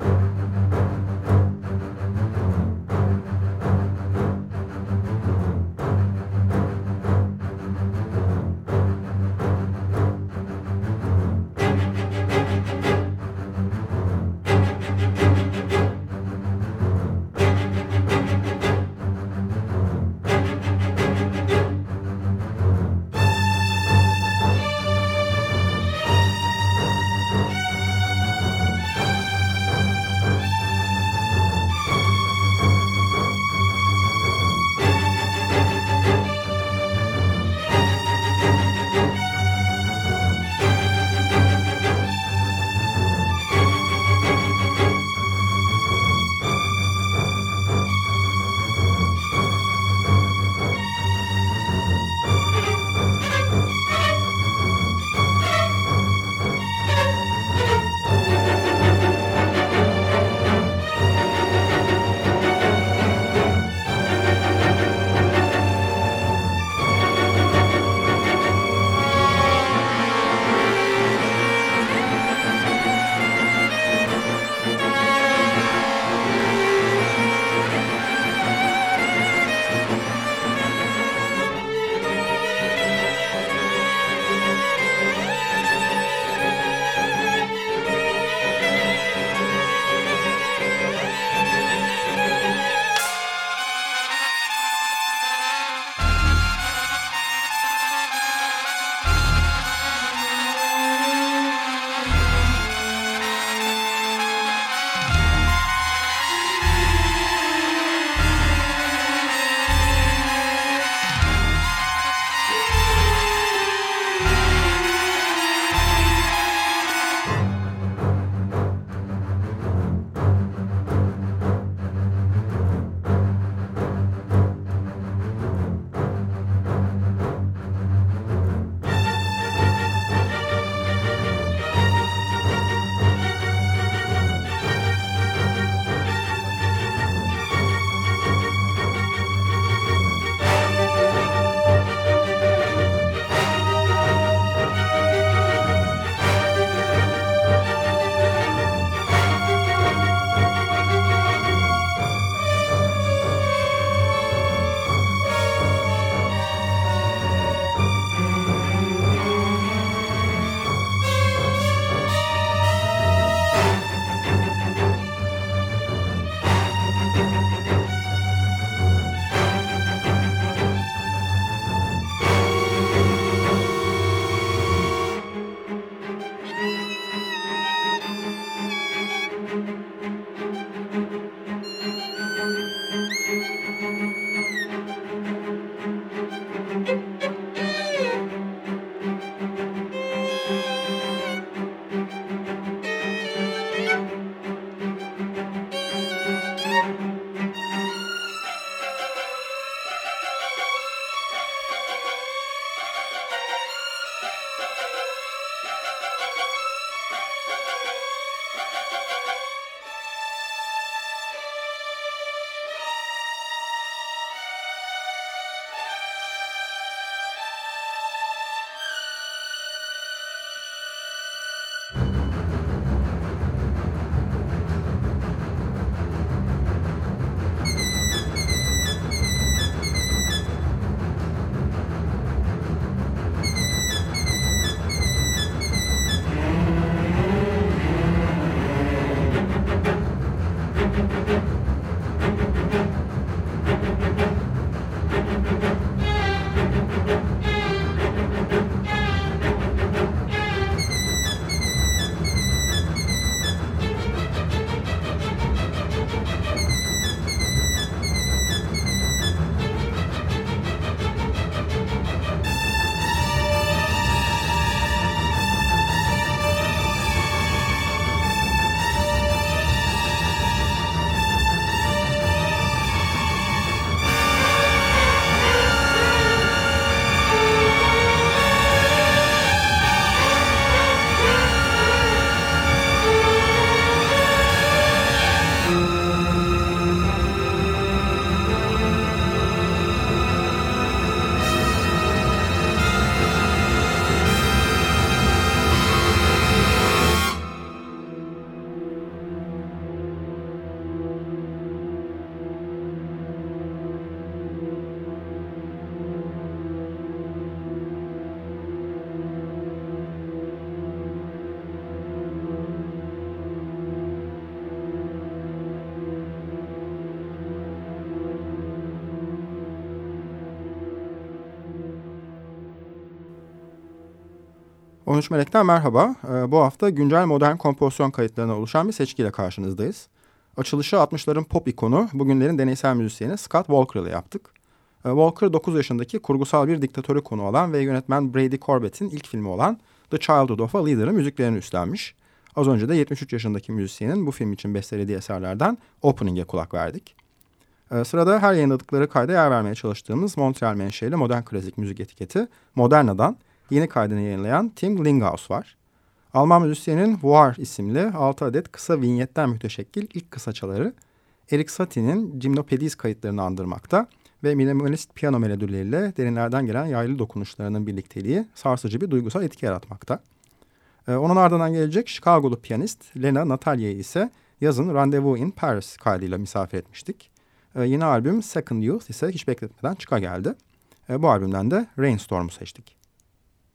you 13 Melek'ten merhaba. Ee, bu hafta güncel modern kompozisyon kayıtlarına oluşan bir seçkiyle karşınızdayız. Açılışı 60'ların pop ikonu, bugünlerin deneysel müzisyeni Scott Walker ile yaptık. Ee, Walker 9 yaşındaki kurgusal bir diktatörü konu olan ve yönetmen Brady Corbett'in ilk filmi olan The Childhood of a Leader'ın müziklerini üstlenmiş. Az önce de 73 yaşındaki müzisyenin bu film için bestelediği eserlerden Opening'e kulak verdik. Ee, sırada her yayınladıkları kayda yer vermeye çalıştığımız Montreal menşeli modern klasik müzik etiketi Moderna'dan yeni kaydını yayınlayan Tim Linghaus var. Alman müzisyenin War isimli 6 adet kısa vinyetten müteşekkil ilk kısaçaları Erik Satie'nin Gymnopedis kayıtlarını andırmakta ve minimalist piyano melodileriyle derinlerden gelen yaylı dokunuşlarının birlikteliği sarsıcı bir duygusal etki yaratmakta. Ee, onun ardından gelecek Chicago'lu piyanist Lena Natalia'yı ise yazın Rendezvous in Paris kaydıyla misafir etmiştik. Ee, yeni albüm Second Youth ise hiç bekletmeden çıka geldi. Ee, bu albümden de Rainstorm'u seçtik.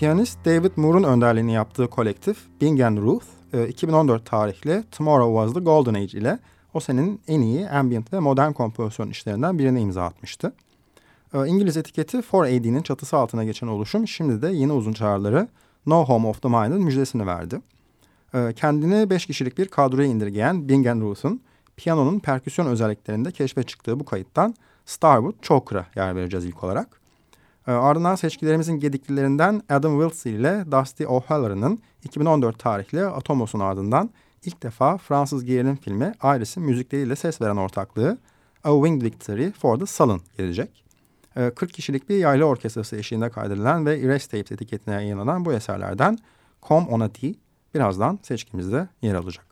piyanist David Moore'un önderliğini yaptığı kolektif Bing Ruth, 2014 tarihli Tomorrow Was the Golden Age ile o senenin en iyi ambient ve modern kompozisyon işlerinden birine imza atmıştı. E, İngiliz etiketi 4AD'nin çatısı altına geçen oluşum şimdi de yeni uzun çağrıları No Home of the Mind'ın müjdesini verdi. E, kendini 5 kişilik bir kadroya indirgeyen Bing Ruth'un piyanonun perküsyon özelliklerinde keşfe çıktığı bu kayıttan Starwood Choker'a yer vereceğiz ilk olarak. E, ardından seçkilerimizin gediklilerinden Adam Wilson ile Dusty O'Halloran'ın 2014 tarihli Atomos'un ardından ilk defa Fransız gerilim filmi Iris'in müzikleriyle ses veren ortaklığı A Winged Victory for the Sullen gelecek. 40 ee, kişilik bir yaylı orkestrası eşliğinde kaydedilen ve Erase Tapes etiketine yayınlanan bu eserlerden Come On A Tea birazdan seçkimizde yer alacak.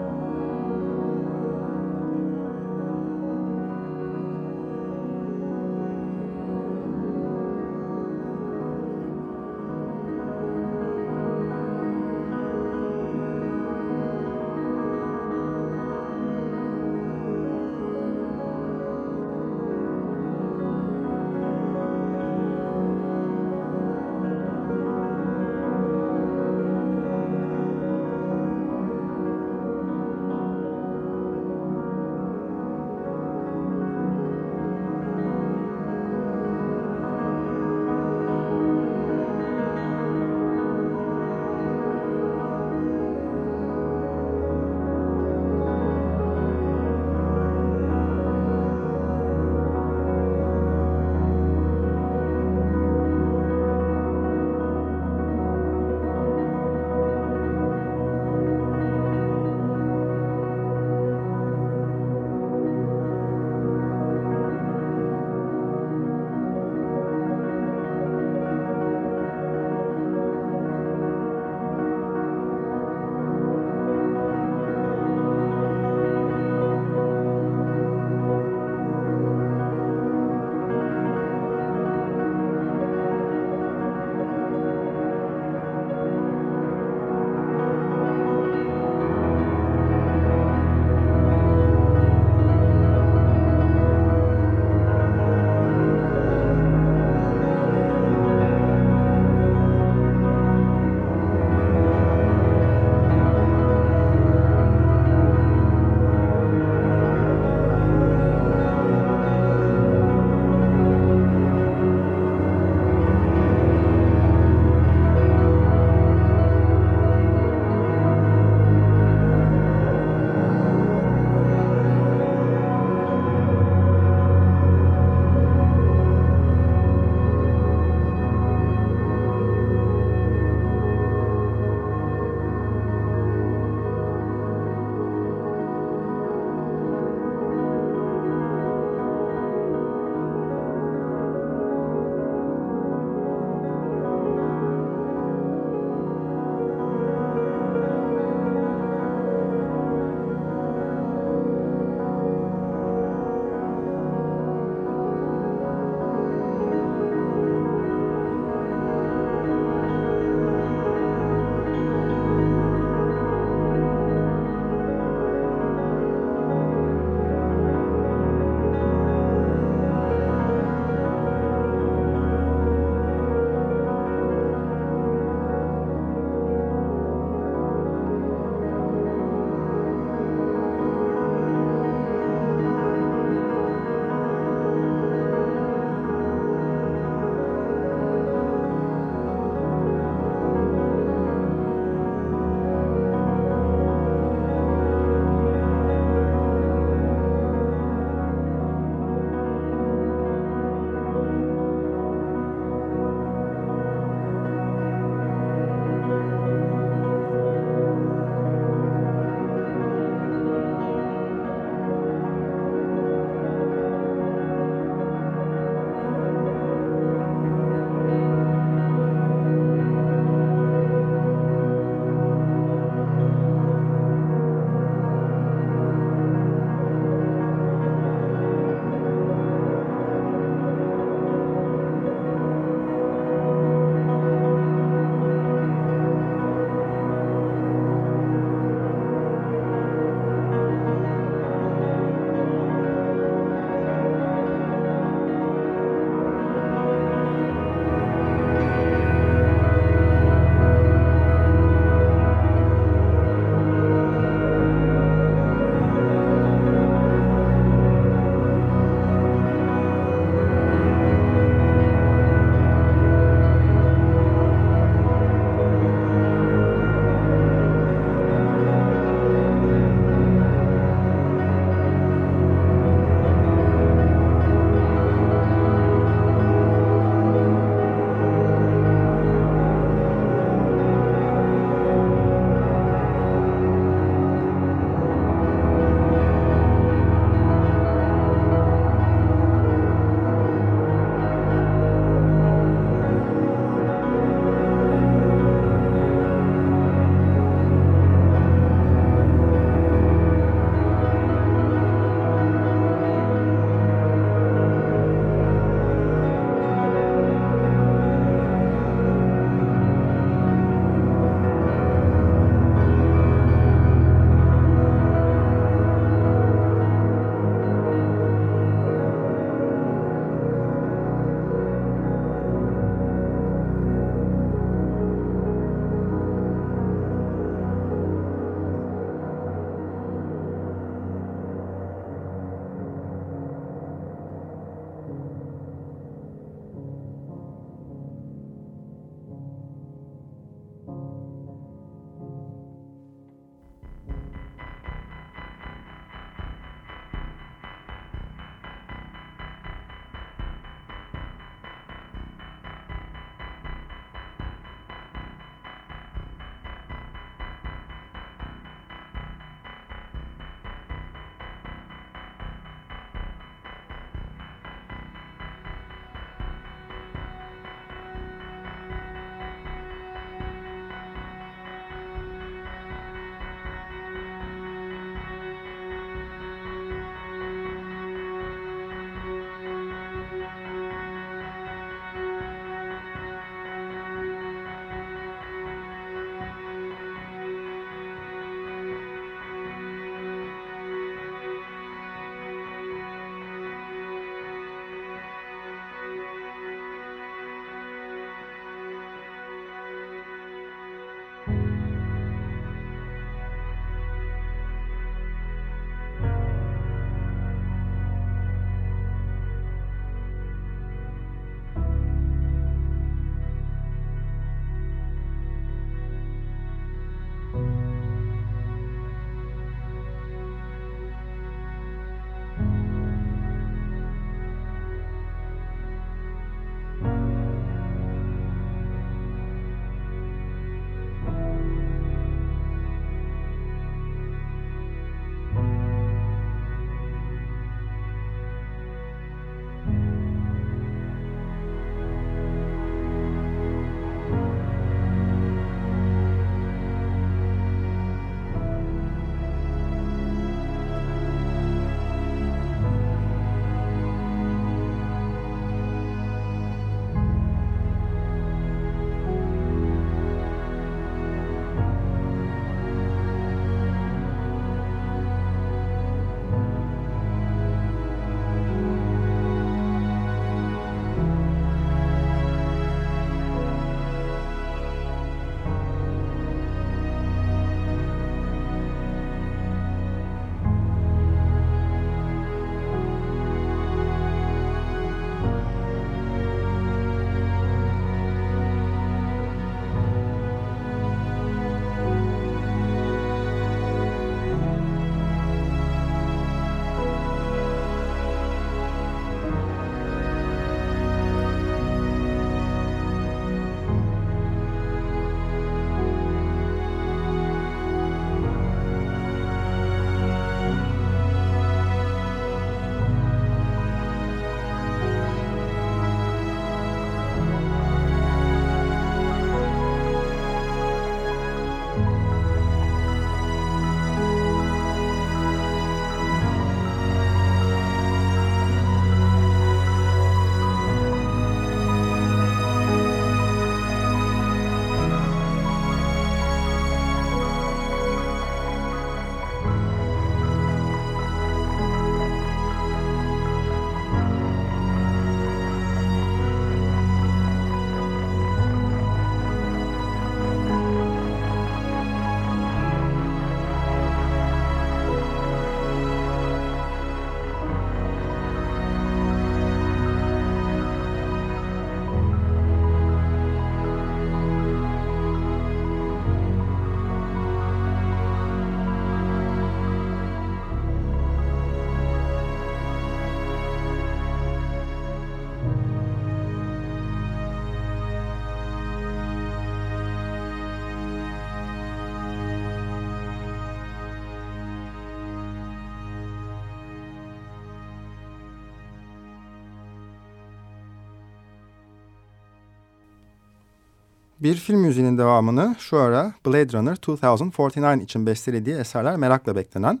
Bir film müziğinin devamını şu ara Blade Runner 2049 için bestelediği eserler merakla beklenen,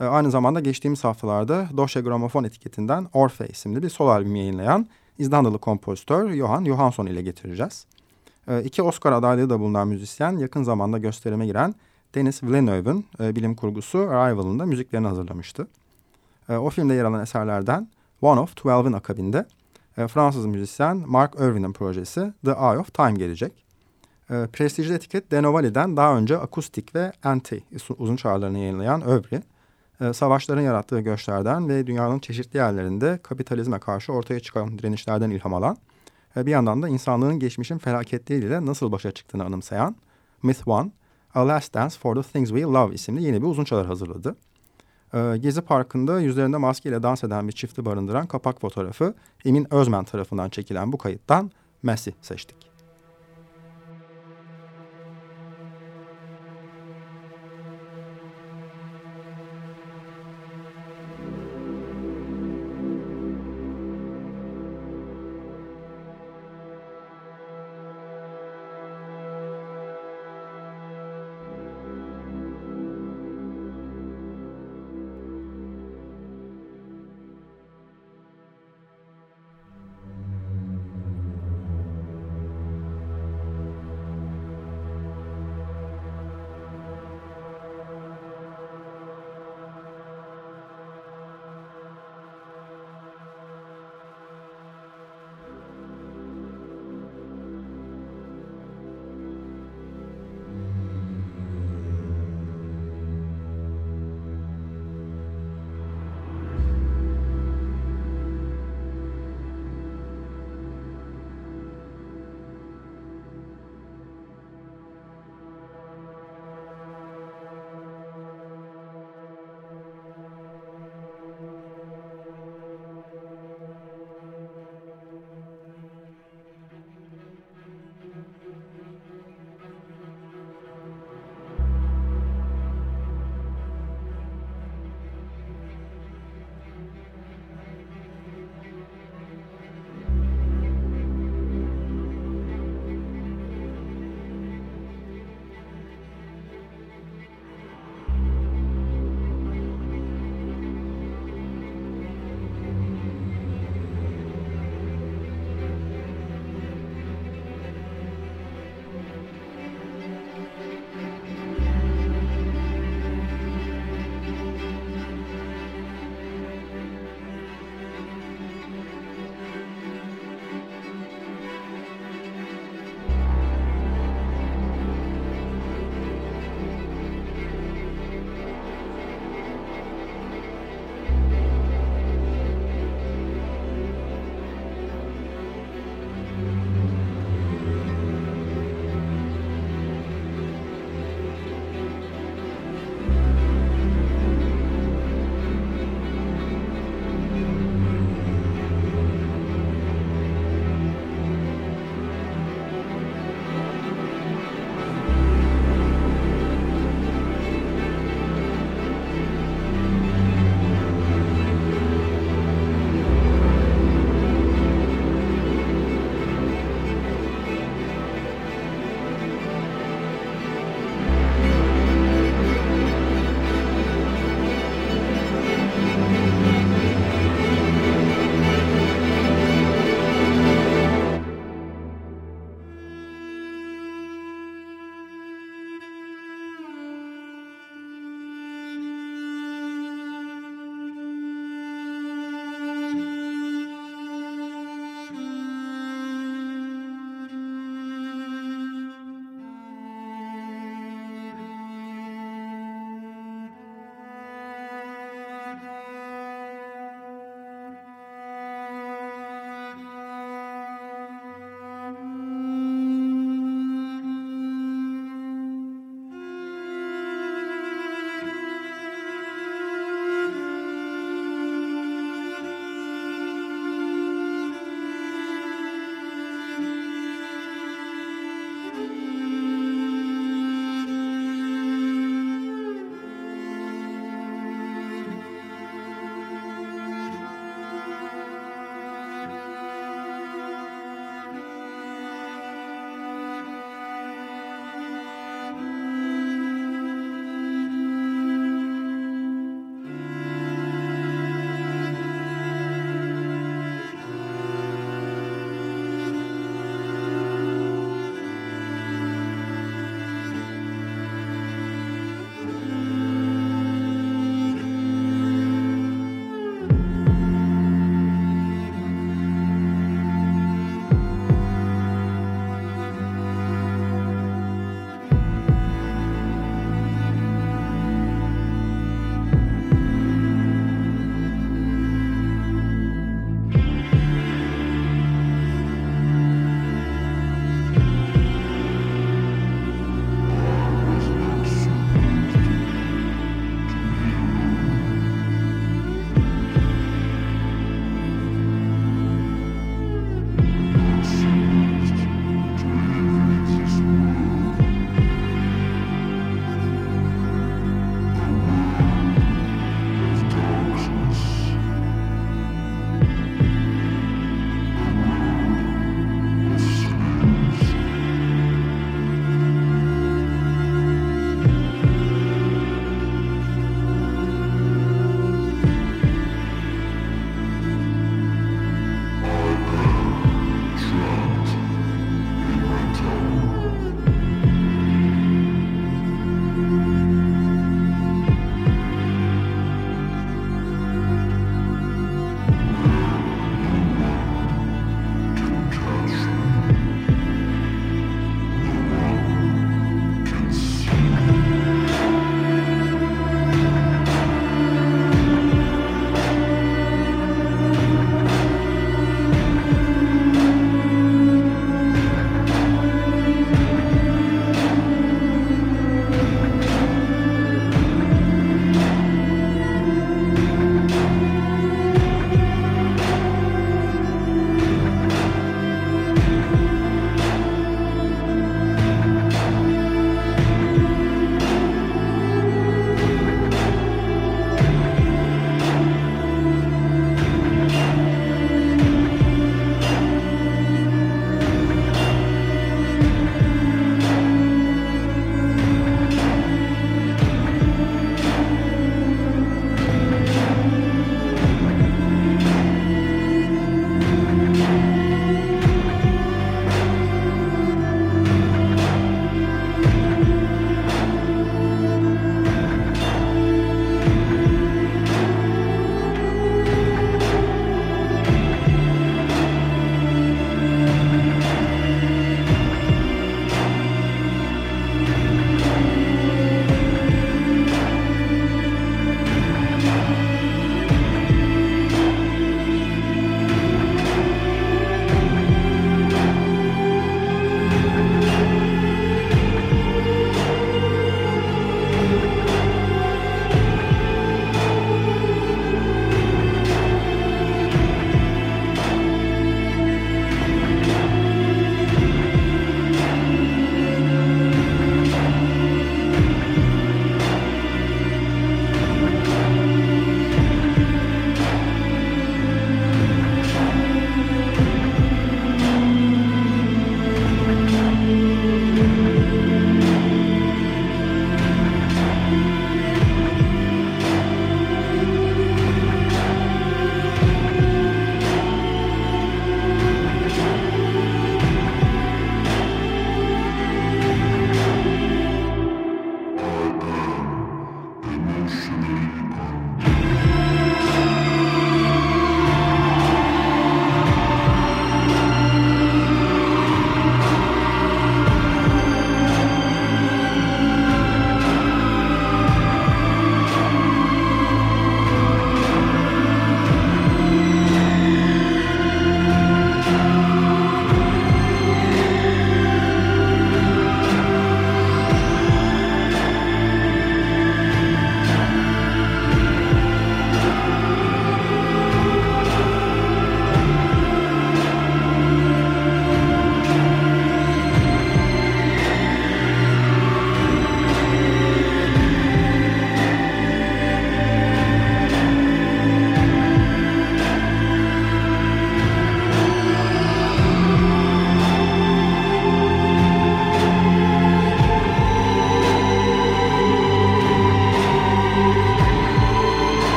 e, aynı zamanda geçtiğimiz haftalarda Deutsche Grammophon etiketinden Orfe isimli bir sol albüm yayınlayan İzlandalı kompozitör Johan Johansson ile getireceğiz. E, iki Oscar adaylığı da bulunan müzisyen yakın zamanda gösterime giren Denis Villeneuve'ın e, bilim kurgusu Arrival'ın da müziklerini hazırlamıştı. O filmde yer alan eserlerden One of Twelve'ın akabinde Fransız müzisyen Mark Irvin'in projesi The Eye of Time gelecek. E, prestijli etiket Denovali'den daha önce akustik ve anti uzun çağrılarını yayınlayan Övri, e, savaşların yarattığı göçlerden ve dünyanın çeşitli yerlerinde kapitalizme karşı ortaya çıkan direnişlerden ilham alan, e, bir yandan da insanlığın geçmişin felaketleriyle nasıl başa çıktığını anımsayan Myth One, A Last Dance for the Things We Love isimli yeni bir uzun çalar hazırladı. E, Gezi Parkı'nda yüzlerinde maskeyle dans eden bir çifti barındıran kapak fotoğrafı Emin Özmen tarafından çekilen bu kayıttan Messi seçtik.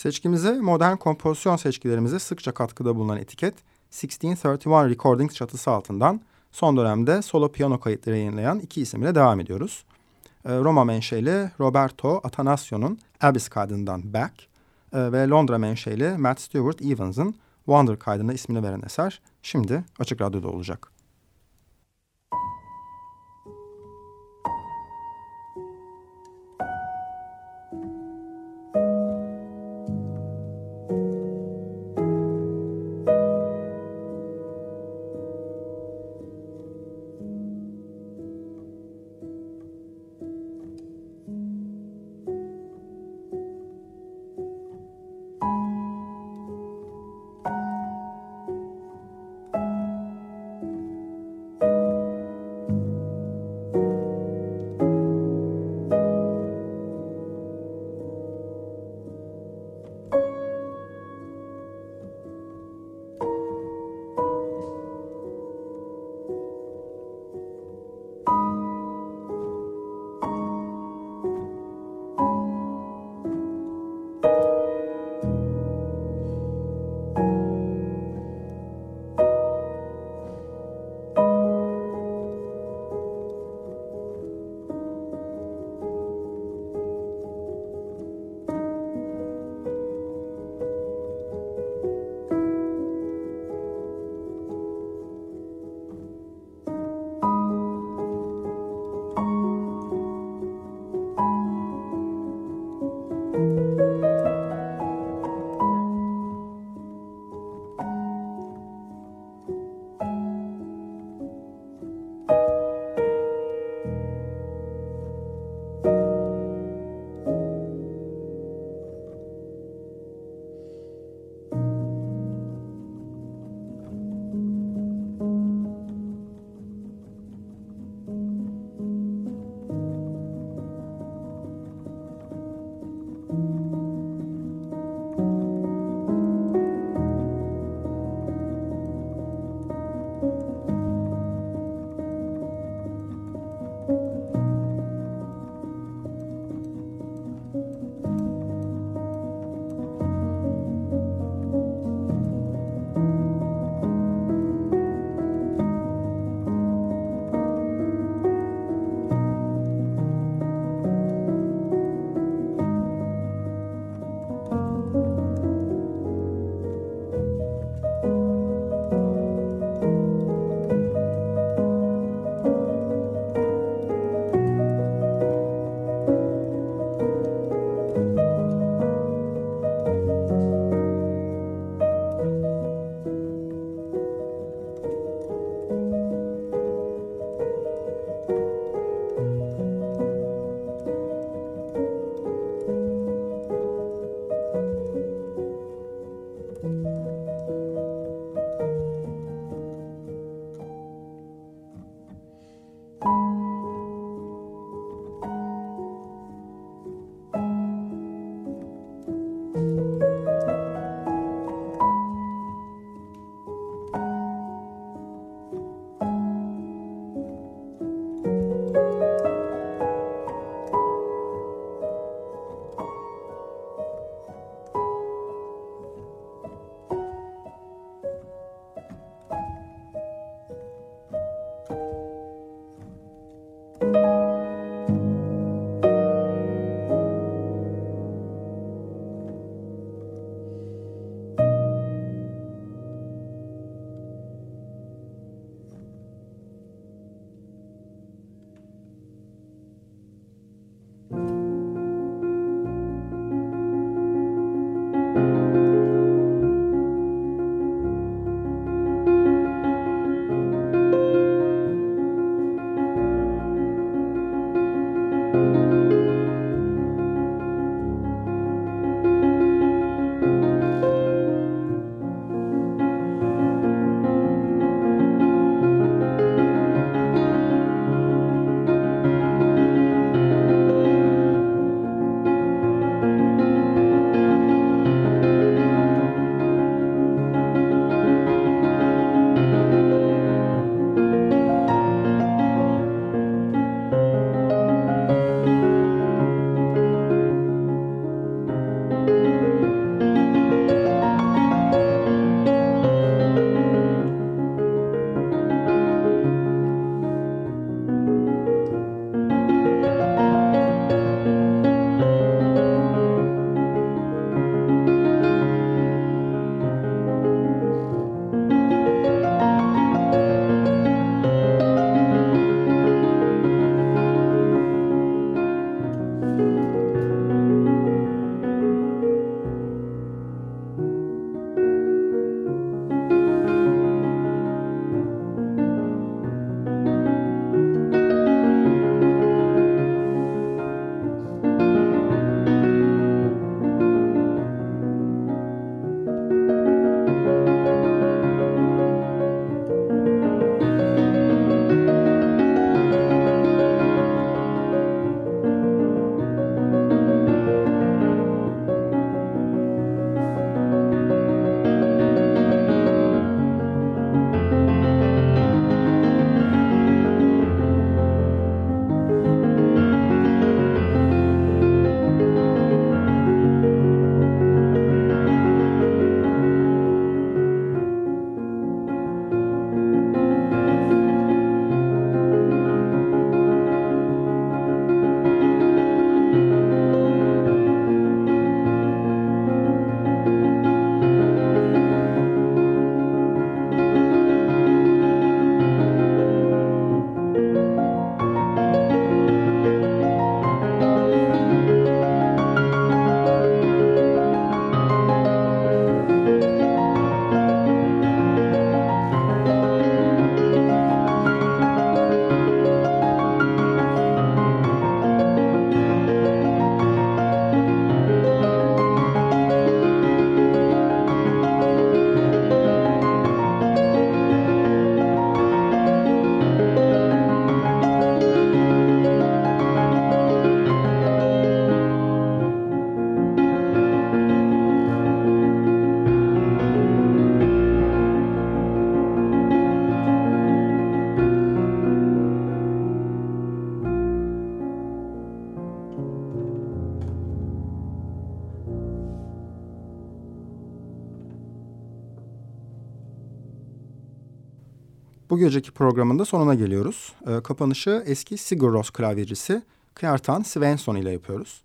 Seçkimize modern kompozisyon seçkilerimize sıkça katkıda bulunan etiket 1631 Recordings çatısı altından son dönemde solo piyano kayıtları yayınlayan iki isimle devam ediyoruz. Ee, Roma menşeli Roberto Atanasio'nun Abyss kaydından Back e, ve Londra menşeli Matt Stewart Evans'ın Wonder kaydına ismini veren eser şimdi Açık Radyo'da olacak. Geceki programın da sonuna geliyoruz. E, kapanışı eski Sigur Rós klavyecisi Kjartan Svensson ile yapıyoruz.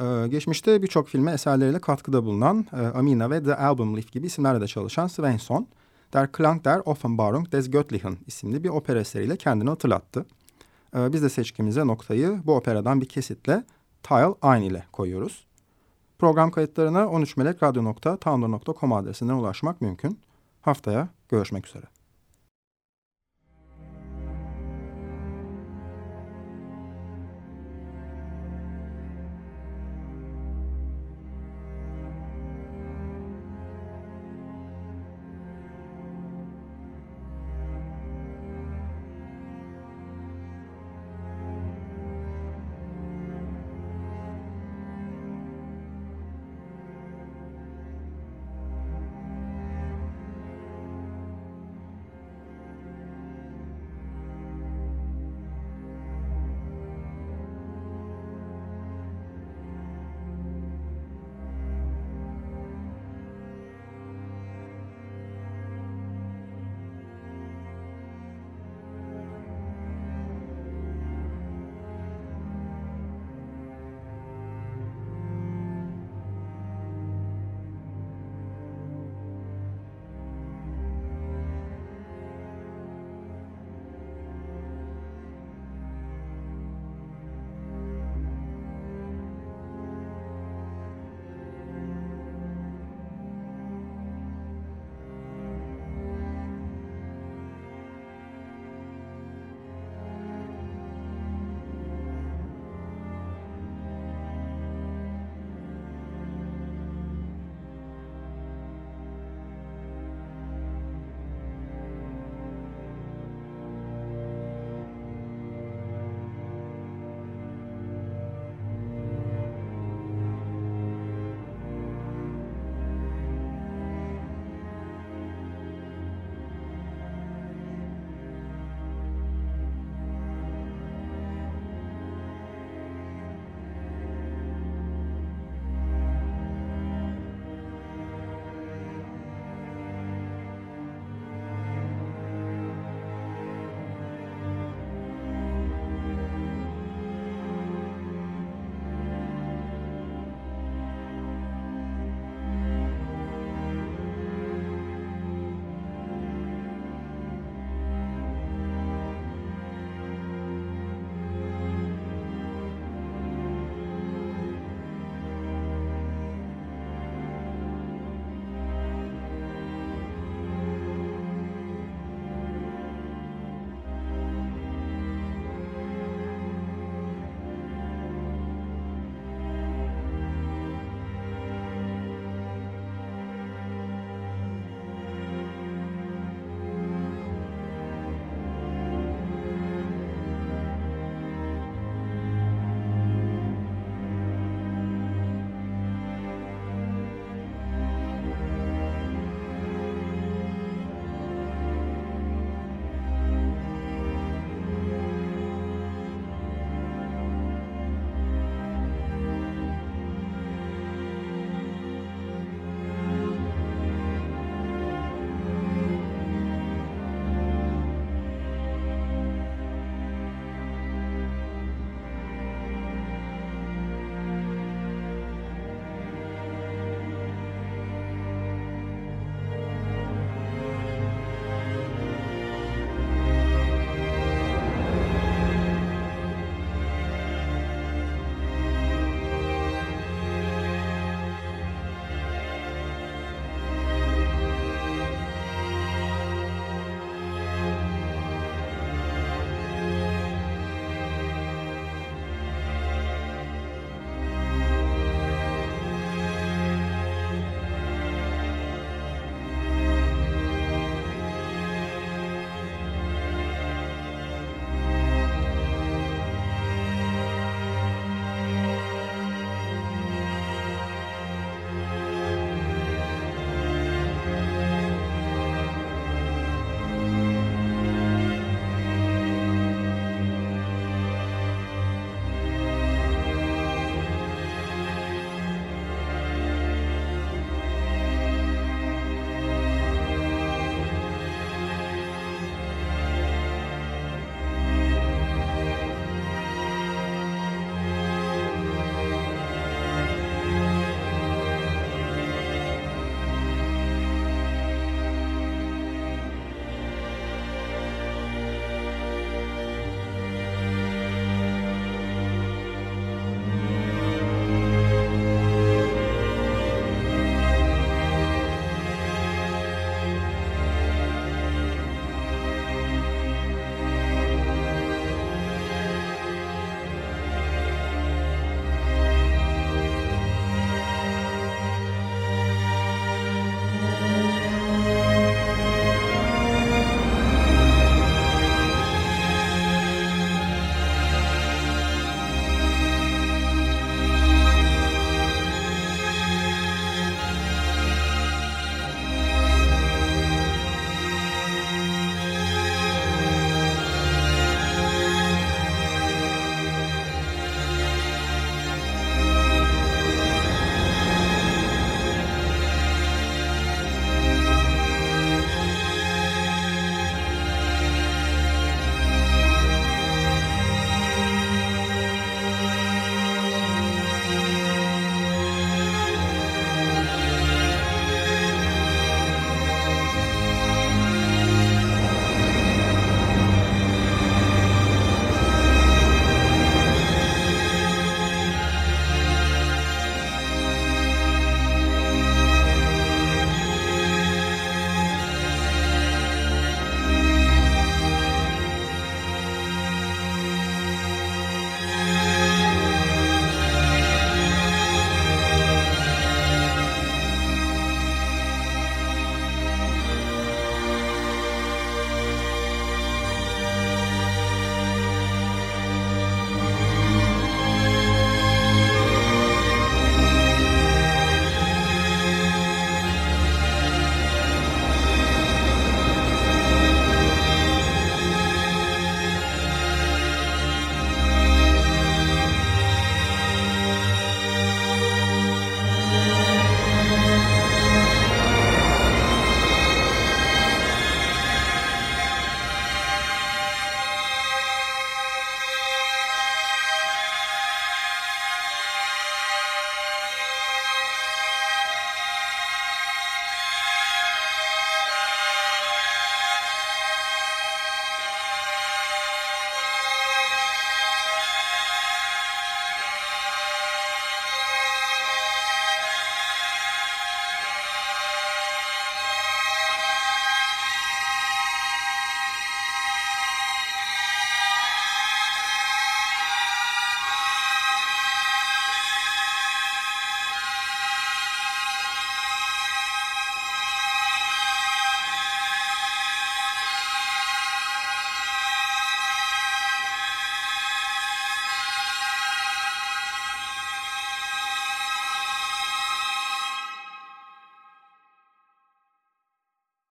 E, geçmişte birçok filme eserleriyle katkıda bulunan e, Amina ve The Album Leaf gibi isimlerle de çalışan Svensson, Der Klang der Offenbarung des Göttlichen isimli bir opera eseriyle kendini hatırlattı. E, biz de seçkimize noktayı bu operadan bir kesitle Tile Ein ile koyuyoruz. Program kayıtlarına 13melekradyo.tumblr.com adresinden ulaşmak mümkün. Haftaya görüşmek üzere.